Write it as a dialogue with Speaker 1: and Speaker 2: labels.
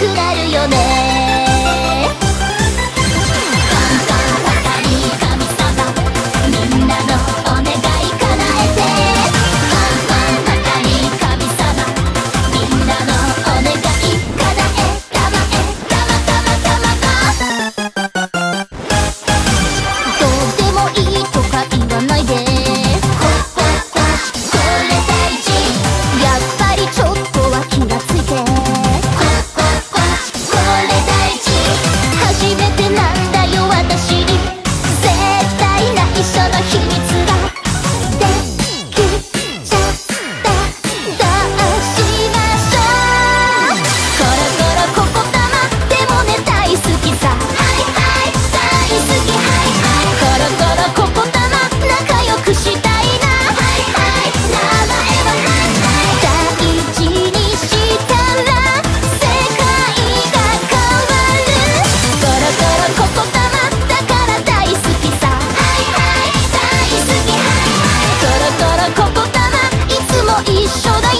Speaker 1: くなるよね巨大